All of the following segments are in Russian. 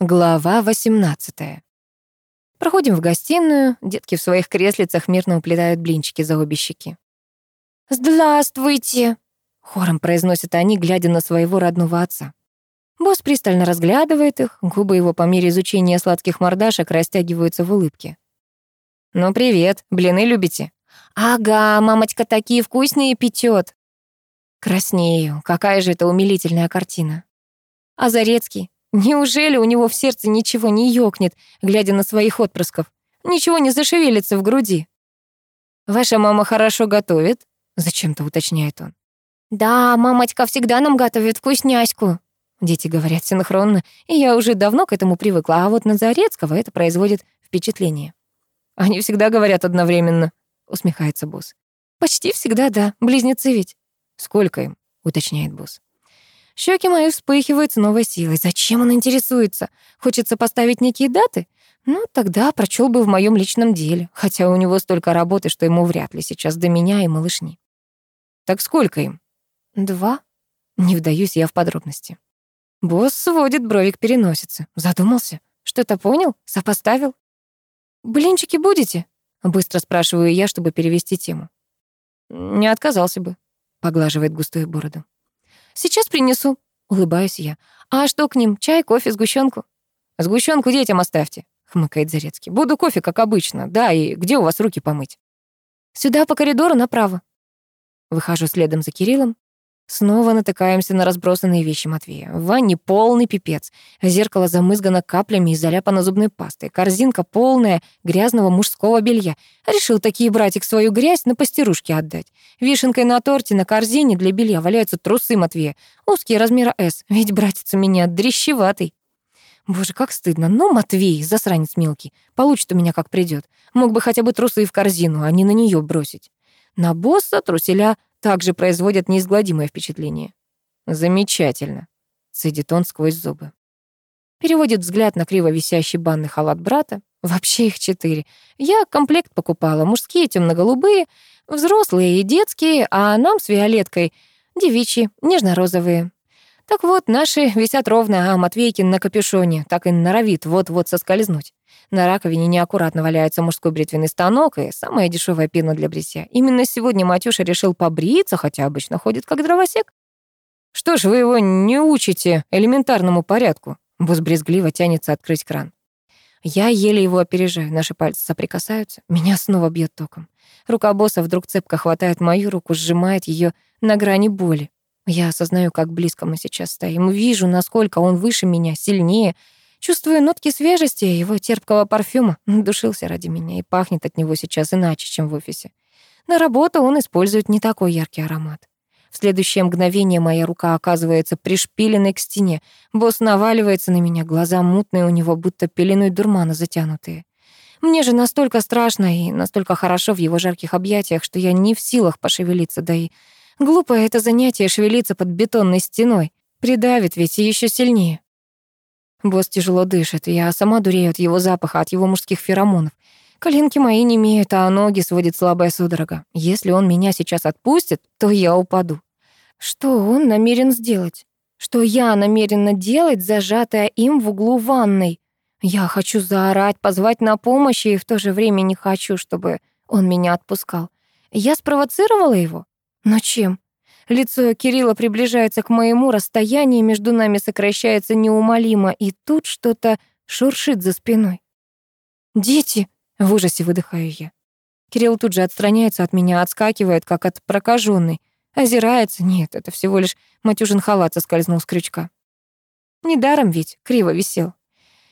Глава 18. Проходим в гостиную, детки в своих креслицах мирно уплетают блинчики за обе щеки. «Здравствуйте!» — хором произносят они, глядя на своего родного отца. Босс пристально разглядывает их, губы его по мере изучения сладких мордашек растягиваются в улыбке. «Ну, привет, блины любите?» «Ага, мамочка такие вкусные печет!» Краснею, какая же это умилительная картина. А Зарецкий, Неужели у него в сердце ничего не ёкнет, глядя на своих отпрысков? Ничего не зашевелится в груди? «Ваша мама хорошо готовит?» — зачем-то уточняет он. «Да, мамочка всегда нам готовит вкусняську». Дети говорят синхронно, и я уже давно к этому привыкла, а вот на Зарецкого это производит впечатление. «Они всегда говорят одновременно», — усмехается босс. «Почти всегда, да, близнецы ведь». «Сколько им?» — уточняет босс. Щеки мои вспыхивают с новой силой. Зачем он интересуется? Хочется поставить некие даты? Ну, тогда прочел бы в моем личном деле, хотя у него столько работы, что ему вряд ли сейчас до меня и малышни. Так сколько им? Два. Не вдаюсь я в подробности. Босс сводит бровик переносится. Задумался? Что-то понял? Сопоставил? «Блинчики будете?» Быстро спрашиваю я, чтобы перевести тему. «Не отказался бы», — поглаживает густую бороду. «Сейчас принесу», — улыбаюсь я. «А что к ним? Чай, кофе, сгущенку?» «Сгущенку детям оставьте», — хмыкает Зарецкий. «Буду кофе, как обычно. Да, и где у вас руки помыть?» «Сюда, по коридору, направо». Выхожу следом за Кириллом. Снова натыкаемся на разбросанные вещи Матвея. В ванне полный пипец. Зеркало замызгано каплями и заляпано зубной пастой. Корзинка полная грязного мужского белья. Решил такие братик свою грязь на постирушке отдать. Вишенкой на торте на корзине для белья валяются трусы Матвея. Узкие размера S. Ведь братец у меня дрещеватый. Боже, как стыдно. Ну, Матвей, засранец мелкий, получит у меня как придет. Мог бы хотя бы трусы в корзину, а не на нее бросить. На босса труселя также производят неизгладимое впечатление. «Замечательно», — цедит он сквозь зубы. Переводит взгляд на криво висящий банный халат брата. Вообще их четыре. Я комплект покупала. Мужские темно-голубые, взрослые и детские, а нам с Виолеткой девичьи, нежно-розовые. Так вот, наши висят ровно, а Матвейкин на капюшоне так и норовит вот-вот соскользнуть. На раковине неаккуратно валяется мужской бритвенный станок и самая дешевая пена для бритья. Именно сегодня Матюша решил побриться, хотя обычно ходит как дровосек. «Что ж, вы его не учите элементарному порядку?» Босс брезгливо тянется открыть кран. Я еле его опережаю, наши пальцы соприкасаются, меня снова бьет током. Рука босса вдруг цепко хватает мою руку, сжимает ее на грани боли. Я осознаю, как близко мы сейчас стоим, вижу, насколько он выше меня, сильнее, Чувствую нотки свежести его терпкого парфюма. Душился ради меня и пахнет от него сейчас иначе, чем в офисе. На работу он использует не такой яркий аромат. В следующее мгновение моя рука оказывается пришпиленной к стене. Босс наваливается на меня, глаза мутные у него, будто пеленой дурмана затянутые. Мне же настолько страшно и настолько хорошо в его жарких объятиях, что я не в силах пошевелиться, да и глупое это занятие шевелиться под бетонной стеной. Придавит ведь еще сильнее. Босс тяжело дышит, я сама дурею от его запаха, от его мужских феромонов. Коленки мои не имеют, а ноги сводит слабая судорога. Если он меня сейчас отпустит, то я упаду. Что он намерен сделать? Что я намерена делать, зажатая им в углу ванной? Я хочу заорать, позвать на помощь, и в то же время не хочу, чтобы он меня отпускал. Я спровоцировала его? Но чем? Лицо Кирилла приближается к моему, расстояние между нами сокращается неумолимо, и тут что-то шуршит за спиной. «Дети!» — в ужасе выдыхаю я. Кирилл тут же отстраняется от меня, отскакивает, как от прокаженной. Озирается. Нет, это всего лишь матюжин халат соскользнул с крючка. Недаром ведь криво висел.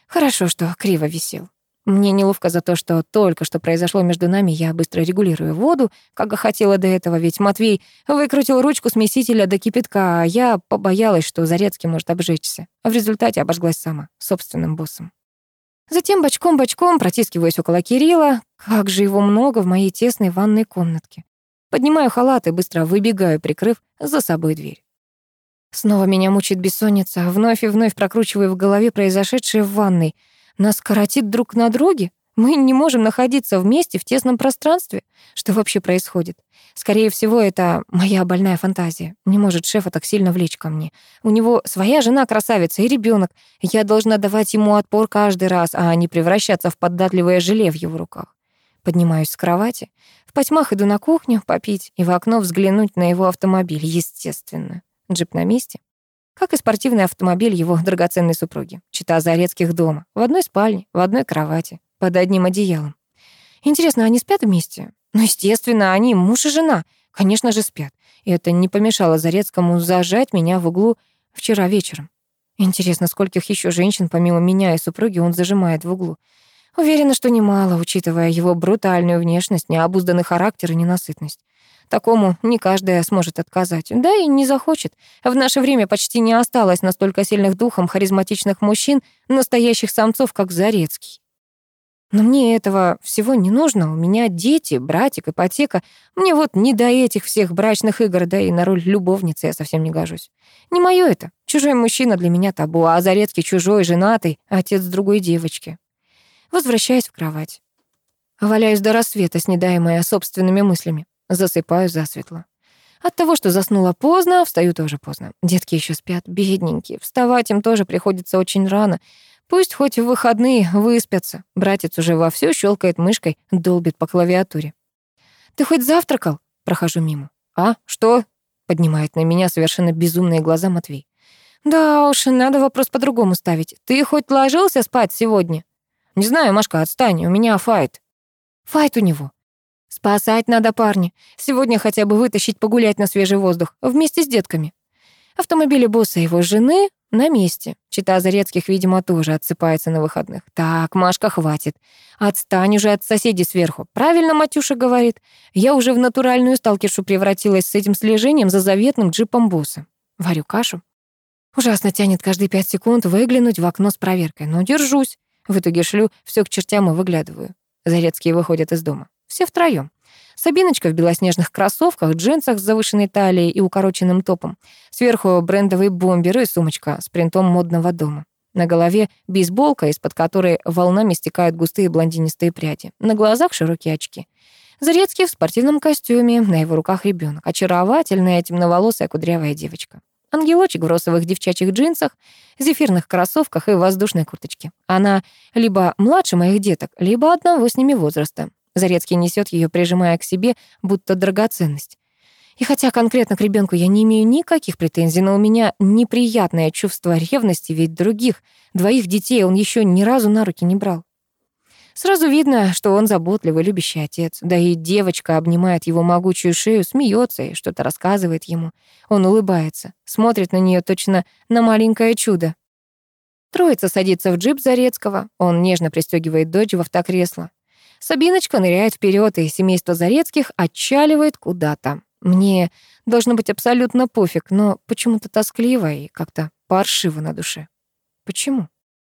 Хорошо, что криво висел. Мне неловко за то, что только что произошло между нами, я быстро регулирую воду, как и хотела до этого, ведь Матвей выкрутил ручку смесителя до кипятка, а я побоялась, что Зарецкий может обжечься. В результате обожглась сама, собственным боссом. Затем бочком-бочком протискиваюсь около Кирилла. Как же его много в моей тесной ванной комнатке. Поднимаю халат и быстро выбегаю, прикрыв за собой дверь. Снова меня мучает бессонница, вновь и вновь прокручиваю в голове произошедшее в ванной — нас коротит друг на друге? Мы не можем находиться вместе в тесном пространстве. Что вообще происходит? Скорее всего, это моя больная фантазия. Не может шефа так сильно влечь ко мне. У него своя жена красавица и ребенок. Я должна давать ему отпор каждый раз, а не превращаться в податливое желе в его руках. Поднимаюсь с кровати. В потьмах иду на кухню попить и в окно взглянуть на его автомобиль, естественно. Джип на месте. Как и спортивный автомобиль его драгоценной супруги. Чита Зарецких дома. В одной спальне, в одной кровати под одним одеялом. Интересно, они спят вместе? Ну, естественно, они муж и жена. Конечно же, спят. И это не помешало Зарецкому зажать меня в углу вчера вечером. Интересно, скольких еще женщин, помимо меня и супруги, он зажимает в углу. Уверена, что немало, учитывая его брутальную внешность, необузданный характер и ненасытность. Такому не каждая сможет отказать. Да и не захочет. В наше время почти не осталось настолько сильных духом харизматичных мужчин, настоящих самцов, как Зарецкий. Но мне этого всего не нужно. У меня дети, братик, ипотека. Мне вот не до этих всех брачных игр, да и на роль любовницы я совсем не гожусь. Не моё это. Чужой мужчина для меня табу, а Зарецкий чужой, женатый, отец другой девочки. Возвращаюсь в кровать. Валяюсь до рассвета, снедаемая собственными мыслями. Засыпаю засветло. От того, что заснула поздно, встаю тоже поздно. Детки еще спят, бедненькие. Вставать им тоже приходится очень рано. Пусть хоть в выходные выспятся. Братец уже вовсю щелкает мышкой, долбит по клавиатуре. «Ты хоть завтракал?» Прохожу мимо. «А, что?» Поднимает на меня совершенно безумные глаза Матвей. «Да уж, надо вопрос по-другому ставить. Ты хоть ложился спать сегодня?» «Не знаю, Машка, отстань, у меня файт». «Файт у него». «Спасать надо парня. Сегодня хотя бы вытащить погулять на свежий воздух, вместе с детками». Автомобили босса и его жены на месте. Чита Зарецких, видимо, тоже отсыпается на выходных. Так, Машка, хватит. Отстань уже от соседей сверху. Правильно Матюша говорит. Я уже в натуральную сталкершу превратилась с этим слежением за заветным джипом босса. Варю кашу. Ужасно тянет каждые пять секунд выглянуть в окно с проверкой, но держусь. В итоге шлю все к чертям и выглядываю. Зарецкие выходят из дома. Все втроем. Сабиночка в белоснежных кроссовках, джинсах с завышенной талией и укороченным топом. Сверху брендовый бомбер и сумочка с принтом модного дома. На голове бейсболка, из-под которой волнами стекают густые блондинистые пряди. На глазах широкие очки. Зарецкий в спортивном костюме, на его руках ребенок. Очаровательная темноволосая кудрявая девочка. Ангелочек в розовых девчачьих джинсах, зефирных кроссовках и воздушной курточке. Она либо младше моих деток, либо одного с ними возраста. Зарецкий несет ее, прижимая к себе, будто драгоценность. И хотя конкретно к ребенку я не имею никаких претензий, но у меня неприятное чувство ревности, ведь других, двоих детей он еще ни разу на руки не брал. Сразу видно, что он заботливый, любящий отец. Да и девочка обнимает его могучую шею, смеется и что-то рассказывает ему. Он улыбается, смотрит на нее точно на маленькое чудо. Троица садится в джип Зарецкого. Он нежно пристегивает дочь в автокресло. Сабиночка ныряет вперед, и семейство Зарецких отчаливает куда-то. Мне должно быть абсолютно пофиг, но почему-то тоскливо и как-то паршиво на душе. Почему?